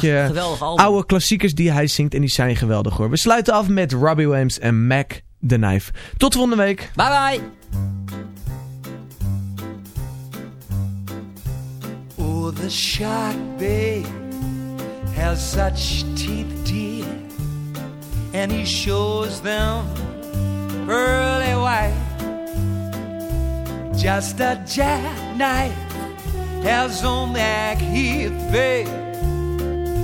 geweldig album. oude klassiekers die hij zingt en die zijn geweldig hoor. We sluiten af met Robbie Williams en Mac the Knife. Tot volgende week. Bye bye. Oh, the shark, babe, has such teeth, dear, and he shows them pearly white. Just a jackknife has on that heath, babe,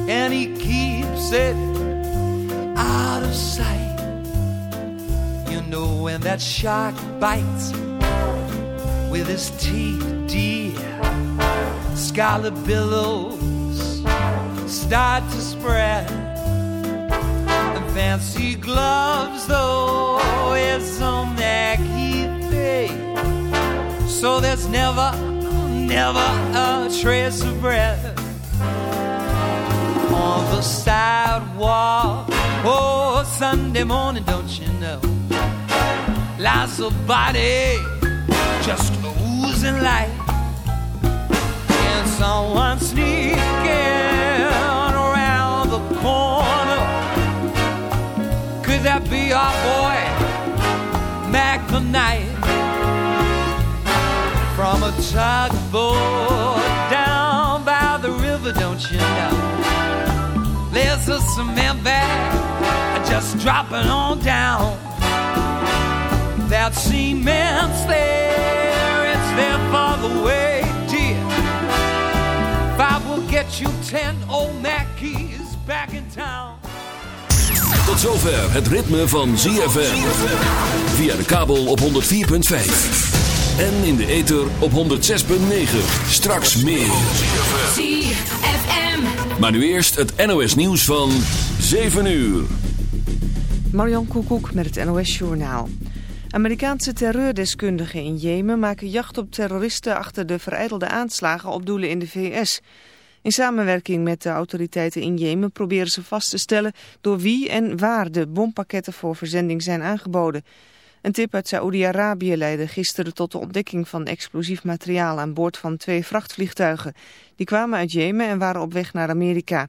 and he keeps it out of sight. You know when that shark bites with his teeth, dear scarlet billows start to spread. And fancy gloves, though, is on that day. So there's never, never a trace of breath on the sidewalk. Oh, Sunday morning, don't you know? Lies a body just oozing light and someone sneaking around the corner. Could that be our boy, Mac the Knight? From a tugboat down by the river, don't you know? There's a cement bag just dropping on down. That cement's there, it's there for the way, dear. Five will get you ten, old Mackey's back in town. Tot zover het ritme van ZFM. Via de kabel op 104.5. En in de ether op 106.9. Straks meer. ZFM. Maar nu eerst het NOS nieuws van 7 uur. Marion Koekoek met het NOS Journaal. Amerikaanse terreurdeskundigen in Jemen maken jacht op terroristen achter de vereidelde aanslagen op doelen in de VS. In samenwerking met de autoriteiten in Jemen proberen ze vast te stellen door wie en waar de bompakketten voor verzending zijn aangeboden. Een tip uit Saoedi-Arabië leidde gisteren tot de ontdekking van explosief materiaal aan boord van twee vrachtvliegtuigen. Die kwamen uit Jemen en waren op weg naar Amerika.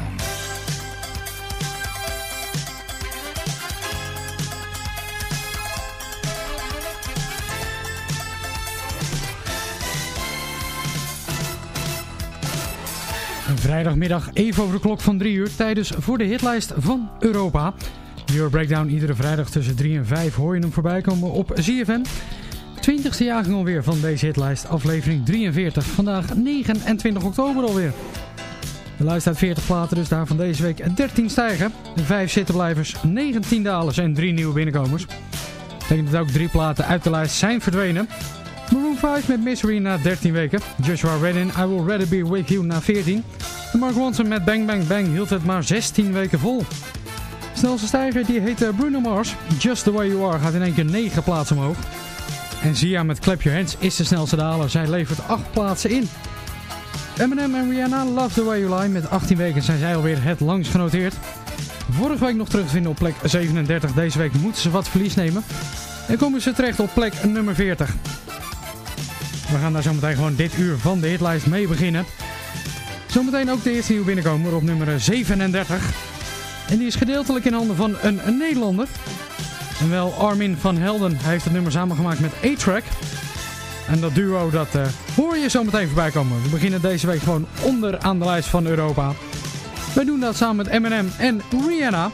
Vrijdagmiddag even over de klok van 3 uur tijdens voor de hitlijst van Europa. Euro Breakdown iedere vrijdag tussen 3 en 5 hoor je hem voorbij komen op ZFM. 20ste jaargang alweer van deze hitlijst, aflevering 43. Vandaag 29 oktober alweer. De lijst uit 40 platen, dus daar van deze week 13 stijgen. 5 zittenblijvers, 19 dalers en 3 nieuwe binnenkomers. Dat betekent dat ook 3 platen uit de lijst zijn verdwenen. Maroon 5 met Misery na 13 weken. Joshua Redden, I Will Rather Be With You na 14. En Mark Ronson met Bang Bang Bang hield het maar 16 weken vol. Snelste stijger die heet eh, Bruno Mars. Just The Way You Are gaat in één keer 9 plaatsen omhoog. En Zia met Clap Your Hands is de snelste daler. Zij levert 8 plaatsen in. Eminem en Rihanna Love The Way You Lie. Met 18 weken zijn zij alweer het langst genoteerd. Vorige week nog terug te vinden op plek 37. Deze week moeten ze wat verlies nemen. En komen ze terecht op plek nummer 40. We gaan daar zometeen gewoon dit uur van de hitlijst mee beginnen. Zometeen ook de eerste nieuwe binnenkomer op nummer 37. En die is gedeeltelijk in handen van een, Nederlander. En wel Armin van Helden hij heeft het nummer samengemaakt met A-Track. En dat duo dat uh, hoor je zo meteen voorbij komen. We beginnen deze week gewoon onder aan de lijst van Europa. Wij doen dat samen met Eminem en Rihanna.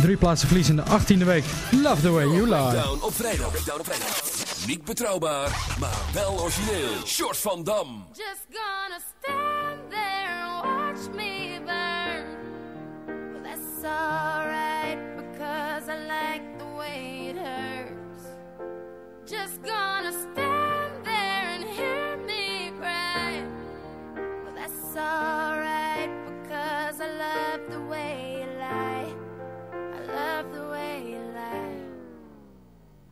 Drie plaatsen verlies in de 18e week. Love the way you lie. Op vrijdag. Niet betrouwbaar, maar wel origineel. Short van Dam. Just gonna stand there and watch me burn. Well, that's alright because I like the way it hurts. Just gonna stand there and hear me cry. Well, that's alright because I love the way you lie. I love the way you lie.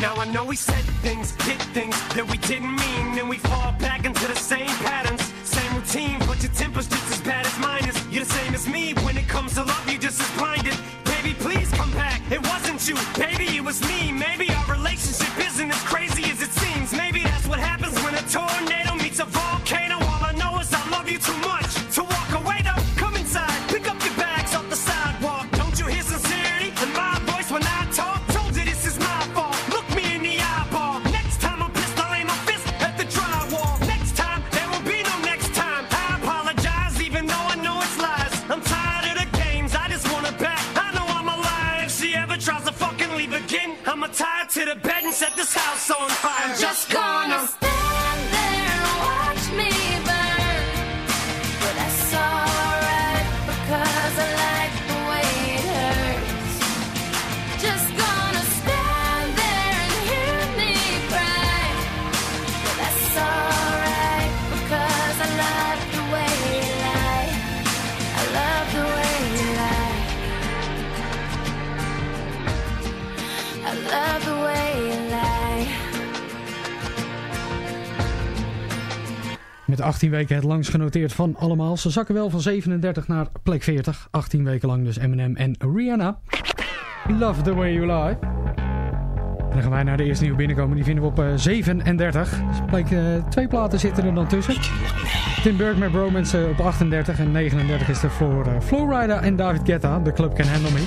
Now I know we said things, did things that we didn't mean, and we fall back into the same patterns, same routine. But your temper's just as bad as mine is. You're the same as me when it comes to love. You're just as blinded. Baby, please come back. It wasn't you, baby, it was me. Maybe our 18 weken het langst genoteerd van allemaal. Ze zakken wel van 37 naar plek 40. 18 weken lang dus Eminem en Rihanna. Love the way you lie. En dan gaan wij naar de eerste nieuwe binnenkomen. Die vinden we op eh, 37. Dus blijkt, eh, twee platen zitten er dan tussen. Tim Burke met Bromance eh, op 38. En 39 is er voor eh, Flowrider en David Guetta. De club Can Handle Me.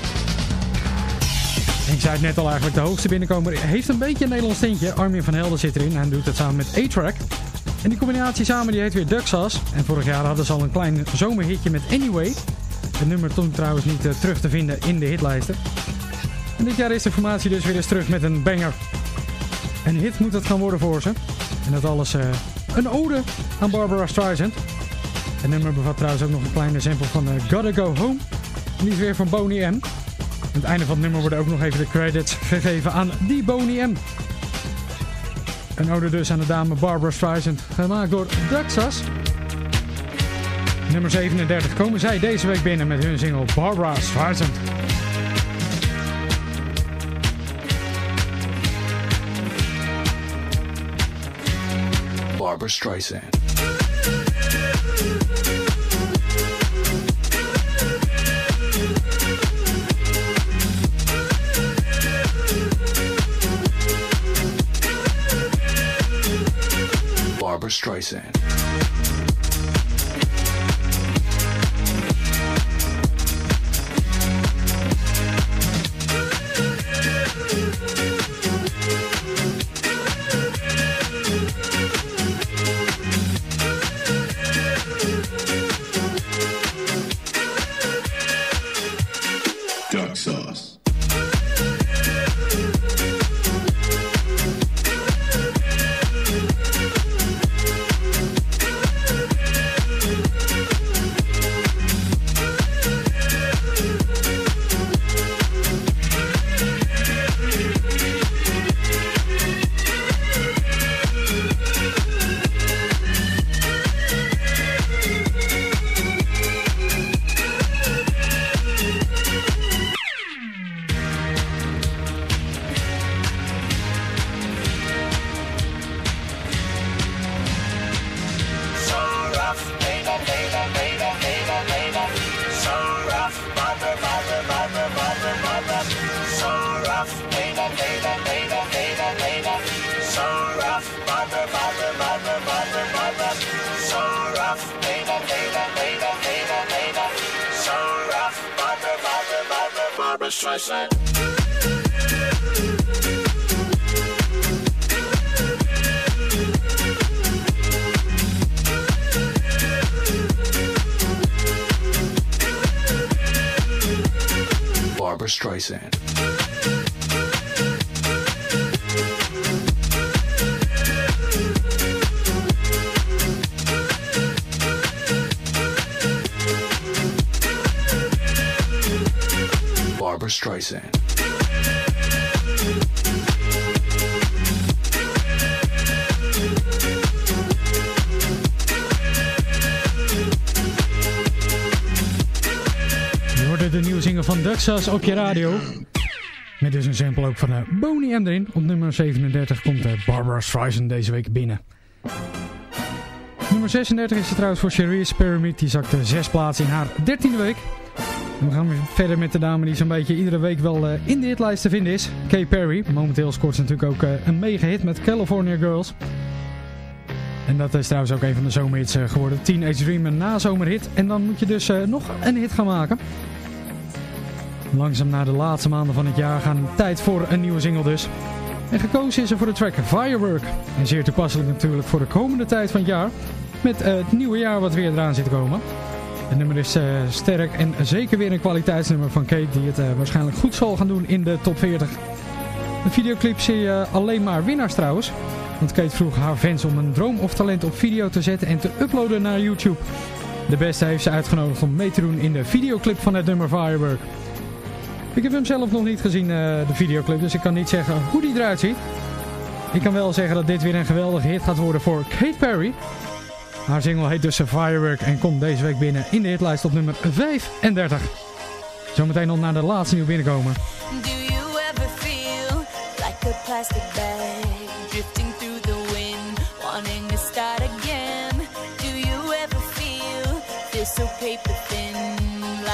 En ik zei het net al eigenlijk, de hoogste binnenkomer heeft een beetje een Nederlands tintje. Armin van Helden zit erin. Hij doet het samen met A-Track. En die combinatie samen die heet weer Duxas. En vorig jaar hadden ze al een klein zomerhitje met Anyway. Het nummer toen trouwens niet eh, terug te vinden in de hitlijsten. En dit jaar is de formatie dus weer eens terug met een banger. Een hit moet het gaan worden voor ze. En dat alles eh, een ode aan Barbara Streisand. Het nummer bevat trouwens ook nog een kleine sample van eh, Gotta Go Home. En die is weer van Boney M. Aan het einde van het nummer worden ook nog even de credits gegeven aan die Boney M. Een ode dus aan de dame Barbara Streisand, gemaakt door Duxas. Nummer 37 komen zij deze week binnen met hun single Barbara Streisand. Barbara Streisand. Streisand. Duxas op je radio. Met dus een sample ook van uh, Boney M erin. Op nummer 37 komt eh, Barbara Streisand deze week binnen. Nummer 36 is er trouwens voor Cherise Pyramid. Die zakte zes plaatsen in haar 13e week. We gaan weer verder met de dame die zo'n beetje iedere week wel eh, in de hitlijst te vinden is. Kay Perry. Momenteel scoort ze natuurlijk ook een mega hit met California Girls. En dat is trouwens ook een van de zomerhits geworden. Teenage Dream een nazomerhit. En dan moet je dus nog een hit gaan maken. Langzaam naar de laatste maanden van het jaar gaan tijd voor een nieuwe single dus. En gekozen is er voor de track Firework. En zeer toepasselijk natuurlijk voor de komende tijd van het jaar. Met het nieuwe jaar wat weer eraan zit te komen. Het nummer is eh, sterk en zeker weer een kwaliteitsnummer van Kate die het eh, waarschijnlijk goed zal gaan doen in de top 40. De videoclip zie je alleen maar winnaars trouwens. Want Kate vroeg haar fans om een droom of talent op video te zetten en te uploaden naar YouTube. De beste heeft ze uitgenodigd om mee te doen in de videoclip van het nummer Firework. Ik heb hem zelf nog niet gezien, eh, de videoclip, dus ik kan niet zeggen hoe die eruit ziet. Ik kan wel zeggen dat dit weer een geweldige hit gaat worden voor Kate Perry. Haar single heet dus Firework en komt deze week binnen in de hitlijst op nummer 35. Zometeen nog naar de laatste nieuw binnenkomen. Do you ever feel like a plastic bag drifting through the wind, wanting to start again? Do you ever feel this so paper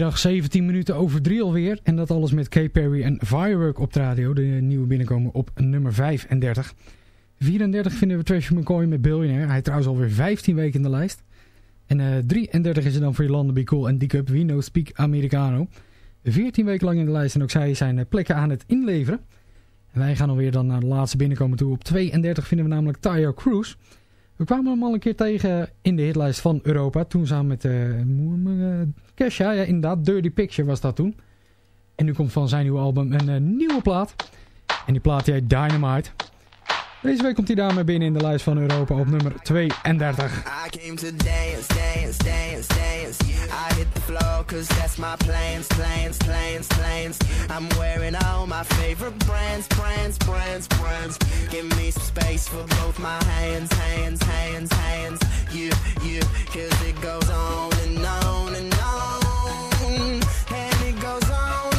Vrijdagmiddag 17 minuten over 3 alweer. En dat alles met Kay Perry en Firework op de radio. De nieuwe binnenkomen op nummer 35. 34 vinden we Tracy McCoy met Billionaire. Hij trouwens alweer 15 weken in de lijst. En eh 33 is er dan voor Jolanda Be Cool en D-Cup We No Speak Americano. 14 weken lang in de lijst en ook zij zijn eh, plekken aan het inleveren. En wij gaan alweer dan naar de laatste binnenkomen toe. Op 32 vinden we namelijk Tyre Cruise. We kwamen hem al een keer tegen in de hitlijst van Europa. Toen samen met uh, Kesha. Ja, inderdaad. Dirty Picture was dat toen. En nu komt van zijn nieuwe album een eh, nieuwe plaat. En die plaat heet Dynamite. Deze week komt hij daarmee binnen in de lijst van Europa op nummer 32. I came to dance, dance, dance, dance. I hit the floor cause that's my plans, plans, plans, plans. I'm wearing all my favorite brands, brands, brands, brands. Give me some space for both my hands, hands, hands, hands. You, you, cause it goes on and on and on. And it goes on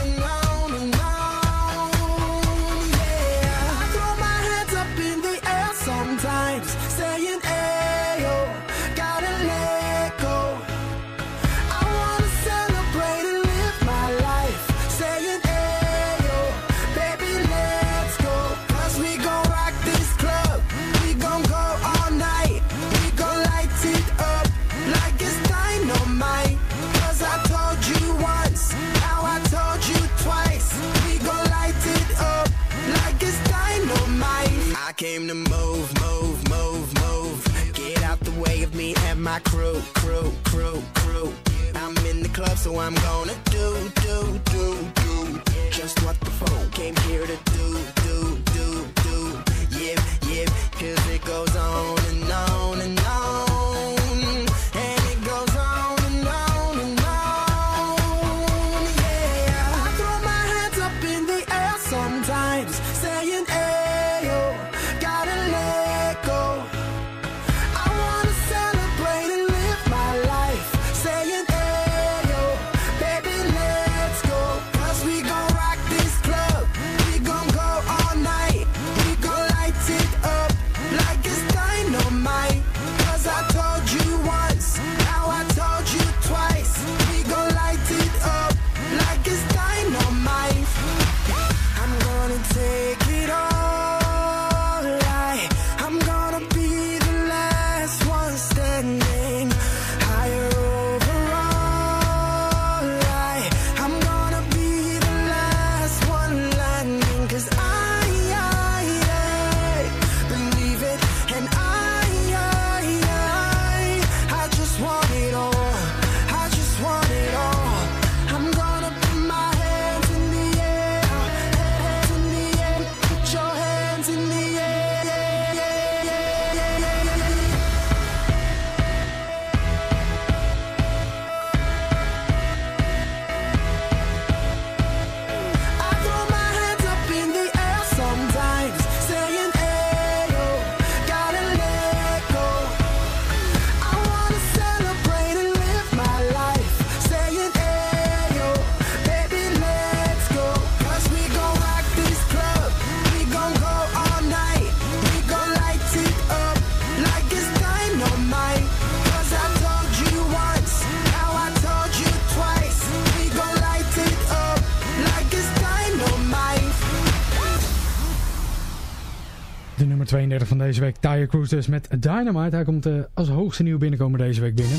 deze week, Tire Cruise dus met Dynamite. Hij komt eh, als hoogste nieuw binnenkomen deze week binnen.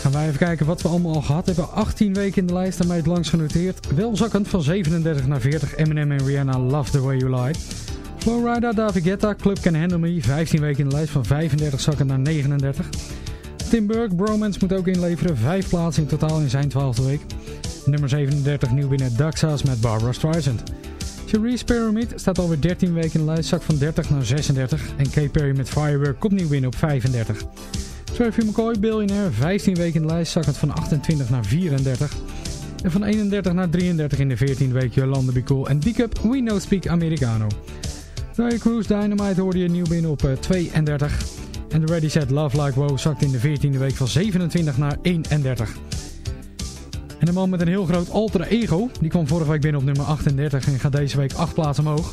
Gaan wij even kijken wat we allemaal al gehad hebben. 18 weken in de lijst, daarmee het langs genoteerd. Wel zakkend van 37 naar 40. Eminem en Rihanna, Love The Way You Lie. Flowrider, David Guetta, Club Can Handle Me. 15 weken in de lijst, van 35 zakkend naar 39. Tim Burke, Bromance moet ook inleveren. 5 plaatsen in totaal in zijn 12e week. Nummer 37 nieuw binnen Daxas met Barbara Streisand. Cherise Pyramid staat alweer 13 weken in de lijst, van 30 naar 36. En Kay Perry met Firework komt nieuw binnen op 35. Travis McCoy, Billionaire, 15 weken in de lijst, zakkend van 28 naar 34. En van 31 naar 33 in de 14e week Jolanda Be Cool en D-Cup We No Speak Americano. Ryan Cruise Dynamite hoorde je nieuw binnen op eh, 32. En de Ready Set Love Like Wow zakt in de 14e week van 27 naar 31. En de man met een heel groot alter ego, die kwam vorige week binnen op nummer 38 en gaat deze week 8 plaatsen omhoog.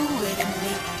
cooler than me. You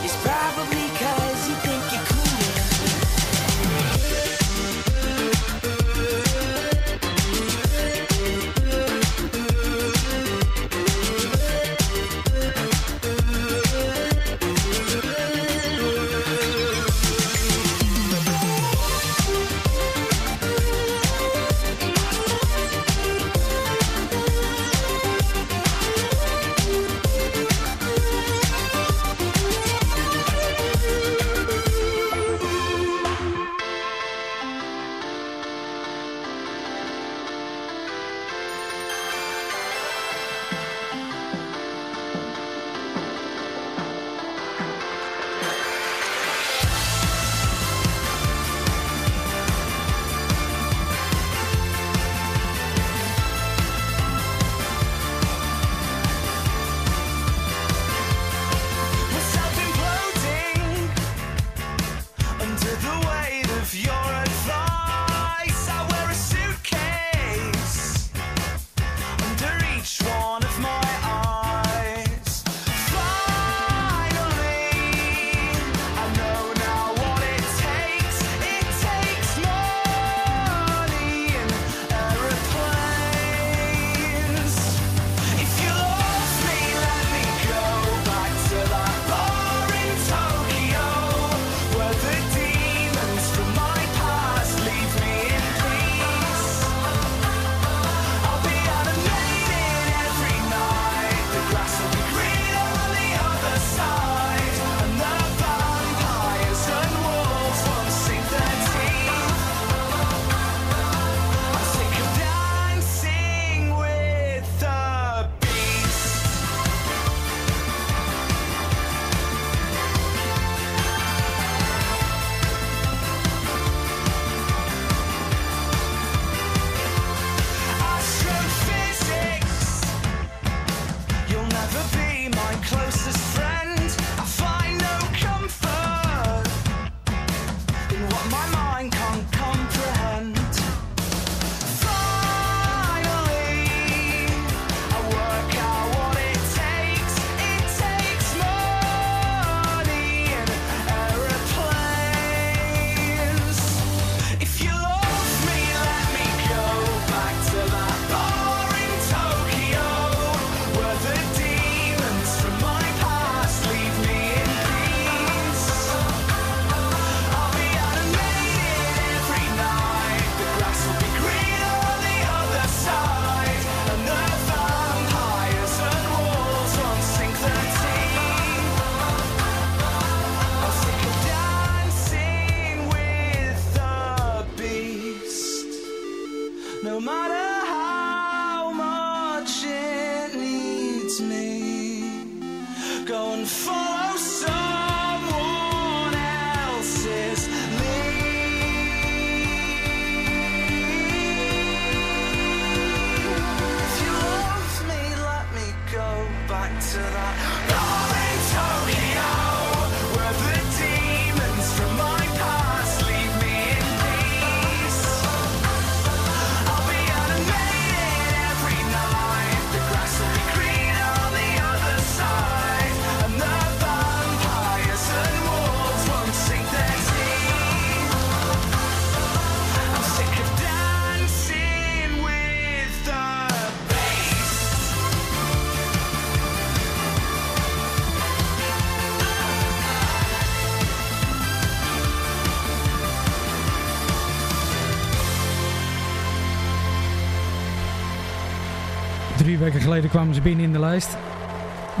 weken geleden kwamen ze binnen in de lijst.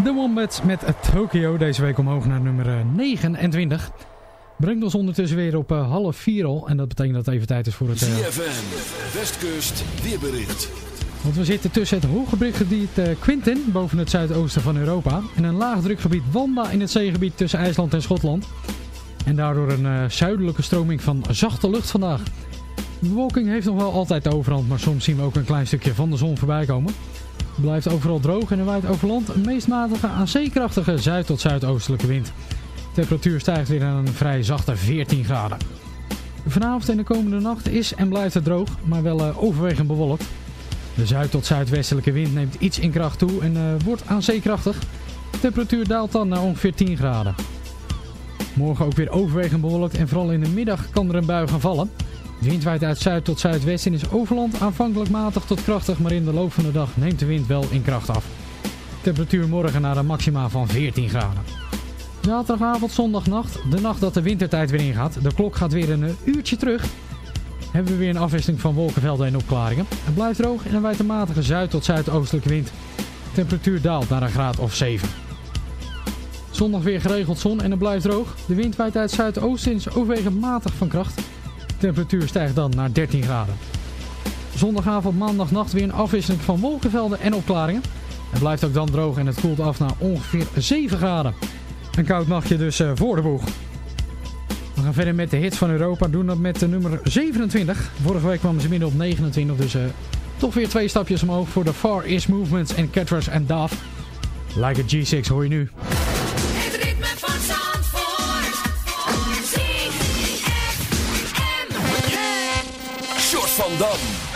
The Wombats met Tokyo, deze week omhoog naar nummer eh, 29. Brengt ons ondertussen weer op eh, half vier al. En dat betekent dat het even tijd is voor het... eh, Westkust, weerbericht. want we zitten tussen het hoogdrukgebied eh Quintin, boven het zuidoosten van Europa. En een laagdrukgebied Wanda in het zeegebied tussen IJsland en Schotland. En daardoor een eh, zuidelijke stroming van zachte lucht vandaag. De bewolking heeft nog wel altijd de overhand, maar soms zien we ook een klein stukje van de zon voorbij komen. Blijft overal droog en er waait over land een meest matige aan zeekrachtige zuid- tot zuidoostelijke wind. De temperatuur stijgt weer naar een vrij zachte 14 graden. Vanavond en de komende nacht is en blijft het droog, maar wel eh, overwegend bewolkt. De zuid- tot zuidwestelijke wind neemt iets in kracht toe en eh, wordt aan zeekrachtig. De temperatuur daalt dan naar ongeveer 10 graden. Morgen ook weer overwegend bewolkt en vooral in de middag kan er een bui gaan vallen. De wind waait uit zuid tot zuidwest en is overland aanvankelijk matig tot krachtig, maar in de loop van de dag neemt de wind wel in kracht af. Temperatuur morgen naar een maxima van 14 graden. Zaterdagavond, zondagnacht, de nacht dat de wintertijd weer ingaat. De klok gaat weer een uurtje terug. Hebben we weer een afwisseling van wolkenvelden en opklaringen. Het blijft droog en er waait een matige zuid- tot zuidoostelijke wind. Temperatuur daalt naar een graad of 7. Zondag weer geregeld zon en het blijft droog. De wind waait uit zuidoosten en is overwegend matig van kracht. Temperatuur stijgt dan naar 13 graden. Zondagavond, maandagnacht weer een afwisseling van wolkenvelden en opklaringen. Het blijft ook dan droog en het koelt af naar ongeveer 7 graden. Een koud nachtje dus eh, voor de boeg. We gaan verder met de hits van Europa. Doen dat met de nummer 27. Vorige week kwamen ze binnen op 29. Dus eh, toch weer twee stapjes omhoog voor de Far East Movements en Catters en Daf. Like a G6 hoor je nu. Short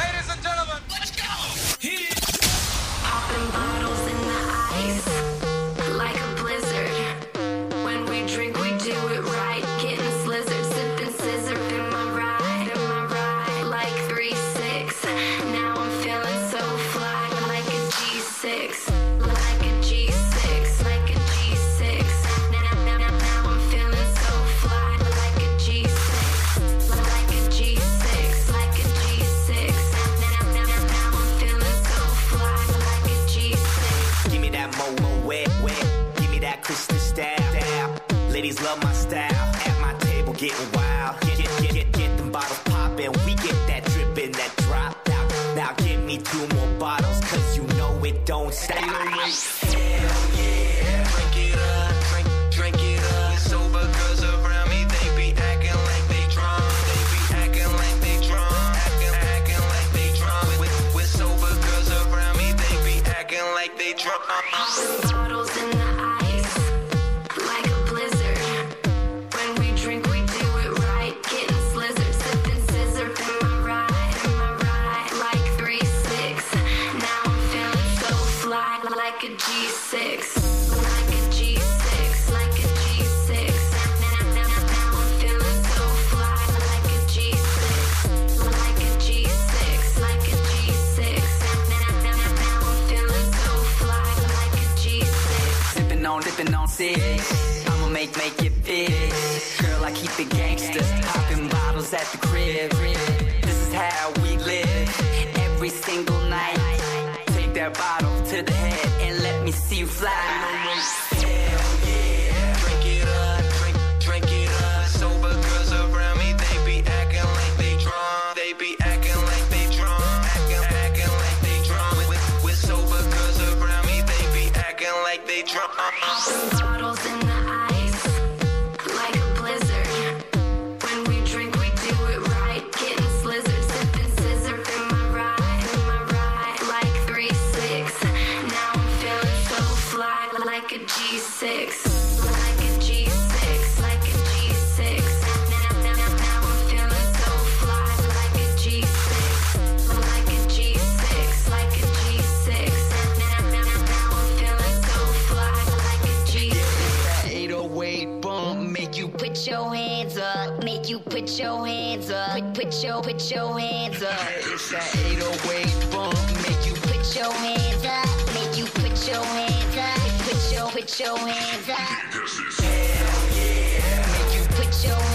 crib. This is how we live every single night. Take that bottle to the head and let me see you fly. Hell yeah. Drink it up, drink, drink it up. Sober girls around me, they be acting like they drunk. They be acting like they drunk. Acting, acting like they drunk. With sober girls around me, they be acting like they drunk. Uh-uh. like a G6. Like a G6. Like a G6. put your hands up, make you put your hands up, put, your put your hands up. It's that 808 bump, make you put your hands up, make you put your put your hands up. Yeah, yeah. Make you put your hands up.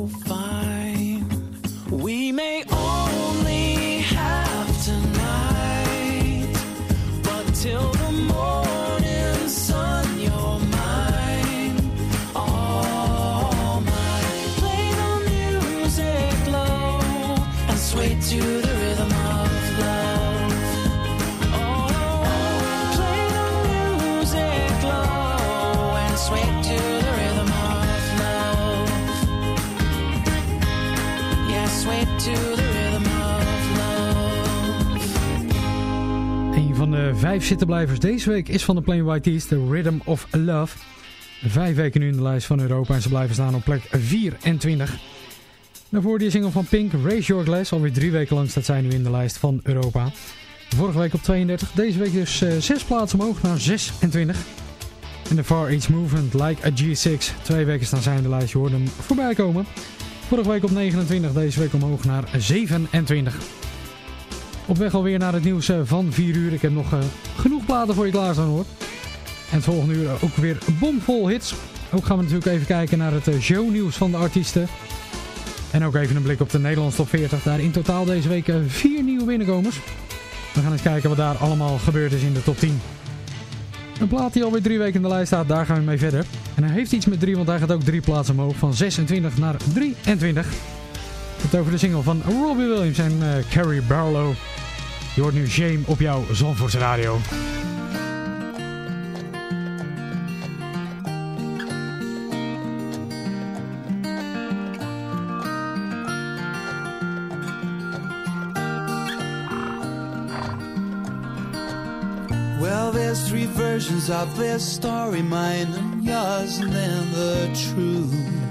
vijf zittenblijvers deze week is van de Plain White The Rhythm of Love. Vijf weken nu in de lijst van Europa en ze blijven staan op plek 24. Daarvoor die single van Pink, Raise Your Glass. Alweer drie weken lang staat zij nu in de lijst van Europa. Vorige week op 32, deze week dus eh, zes plaatsen omhoog naar 26. En de Far East Movement, Like a G6. Twee weken staan zij in de lijst, je hoort hem voorbij komen. Vorige week op 29, deze week omhoog naar 27. Op weg alweer naar het nieuws eh, van 4 uur. Ik heb nog eh, genoeg platen voor je klaarstaan hoor. En het volgende uur ook weer bomvol hits. Ook gaan we natuurlijk even kijken naar het eh, shownieuws van de artiesten. En ook even een blik op de Nederlandse top 40. Daar in totaal deze week vier nieuwe binnenkomers. We gaan eens kijken wat daar allemaal gebeurd is in de top 10. Een plaat die alweer drie weken in de lijst staat, daar gaan we mee verder. En hij heeft iets met drie, want hij gaat ook drie plaatsen omhoog. Van 26 naar 23. Het over de single van Robbie Williams en Carrie Barlow. Je hoort nu Shame op jouw Zandvoortse radio. Well, there's three versions of this story, mine and yours, and then the truth.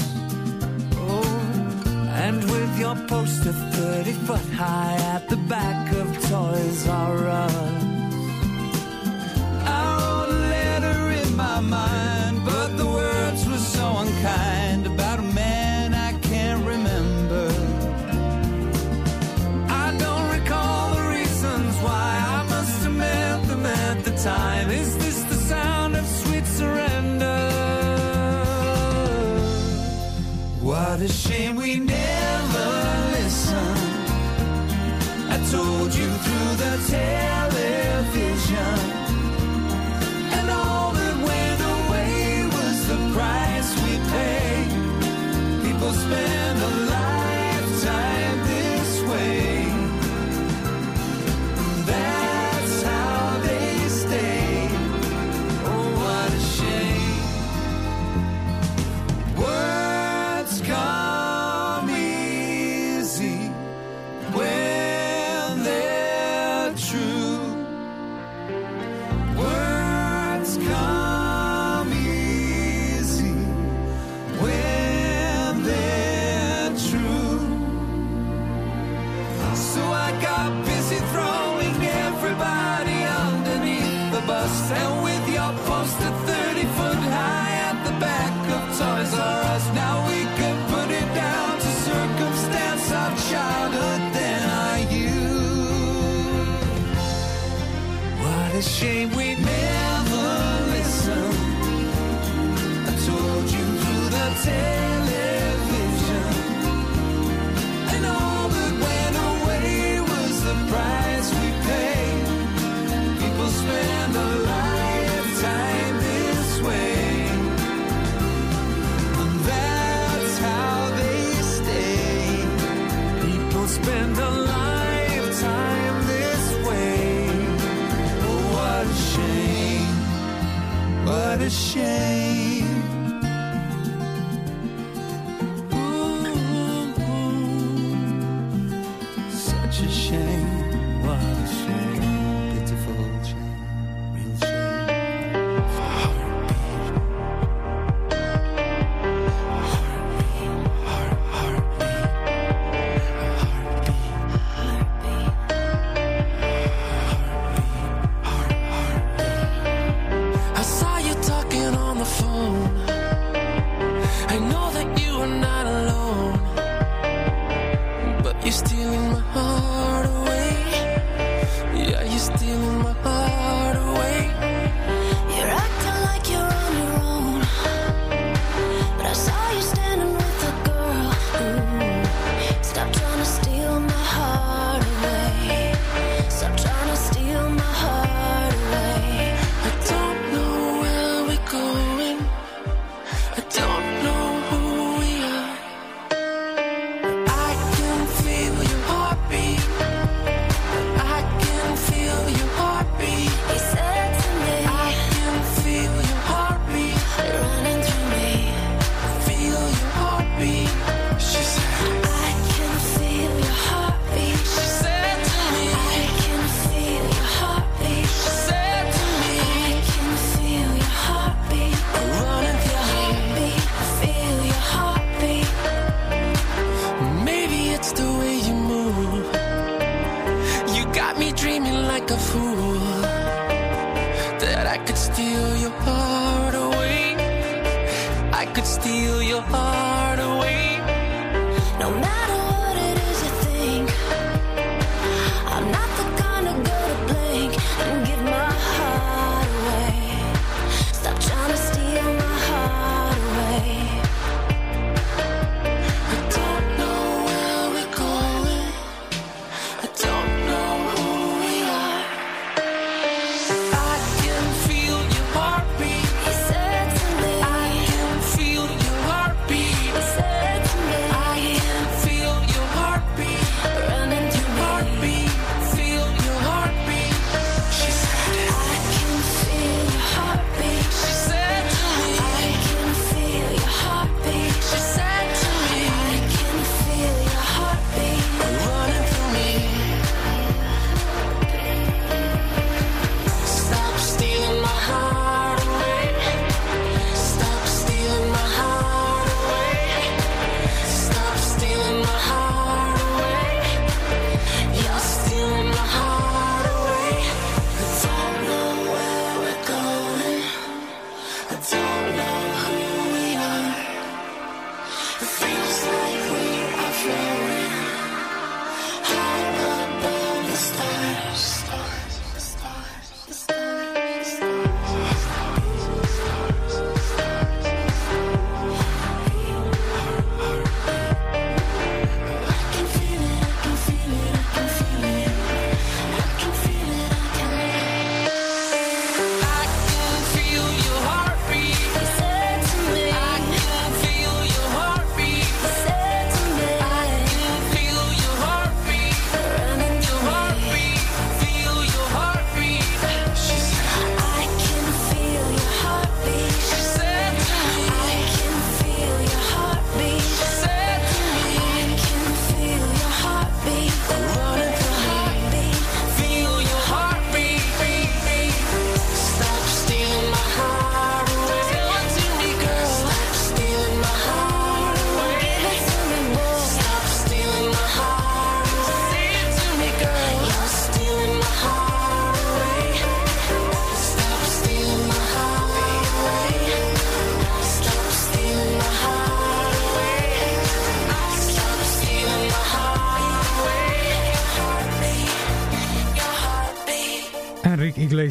And with your poster 30 foot high at the back of Toys R Us. I wrote a letter in my mind.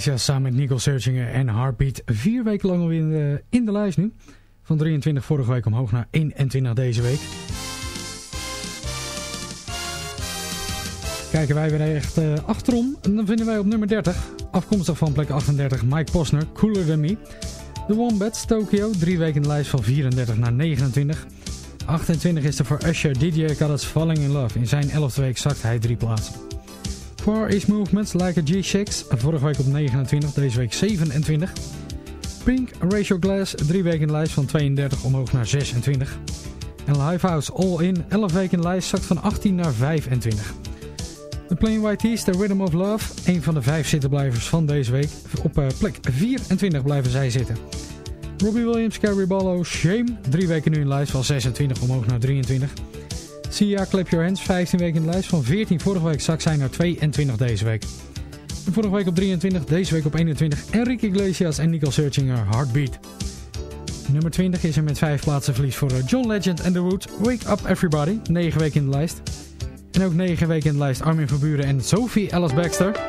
Iglesias samen met Nicole Searchinger en Heartbeat. Vier weken lang alweer in de, in de lijst nu. Van 23 vorige week omhoog naar 21 deze week. Kijken wij weer echt eh, achterom. En dan vinden wij op nummer 30, afkomstig van plek 38, Mike Posner, Cooler Than Me. The Wombats, Tokyo, drie weken in de lijst van 34 naar 29. 28 is er voor Usher, DJ Khaled's Falling In Love. In zijn 11e week zakt hij drie plaatsen. Far East Movements, Like a G6, vorige week op 29, deze week 27. Pink, Ratio Glass, drie weken in lijst van 32 omhoog naar 26. En Lifehouse All In, 11 weken in lijst, zakt van 18 naar 25. De Plain White Tees, The Rhythm of Love, een van de vijf zittenblijvers van deze week. Op eh, plek 24 blijven zij zitten. Robbie Williams, Carrie Ballo, Shame, drie weken nu in lijst van 26 omhoog naar 23. Sia, Clap Your Hands, 15 weken in de lijst van 14 vorige week zak zij naar 22 deze week. Vorige week op 23, deze week op 21 Enrique Iglesias en Nicole Searchinger, Heartbeat. Nummer 20 is er met 5 plaatsen verlies voor eh, John Legend and The Roots, Wake Up Everybody, 9 weken in de lijst. En ook 9 weken in de lijst Armin van Buren en Sophie Alice Baxter.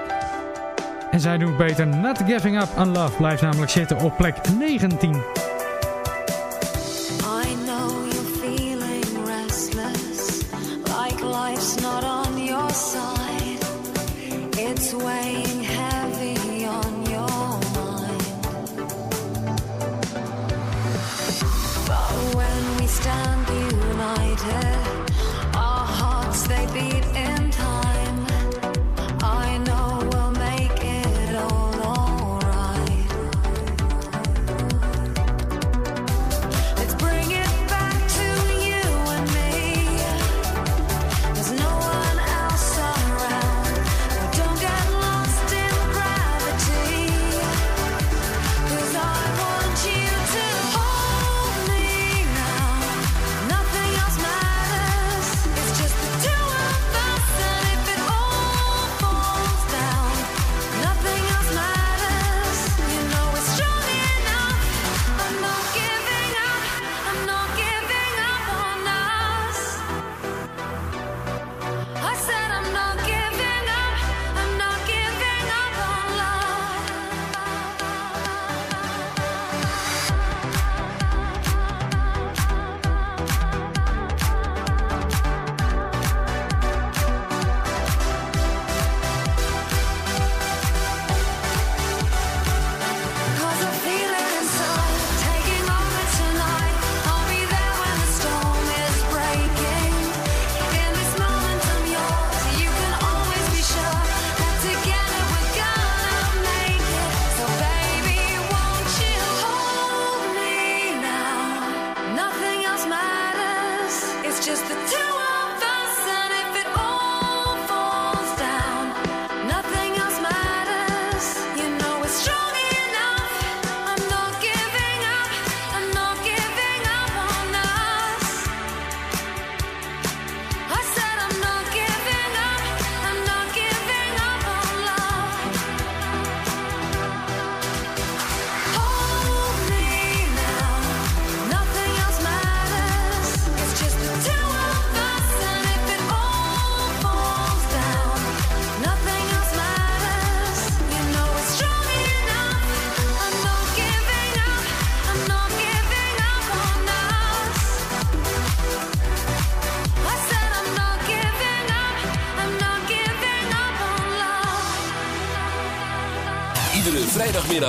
En zij doen beter, Not Giving Up on Love blijft namelijk zitten op plek 19.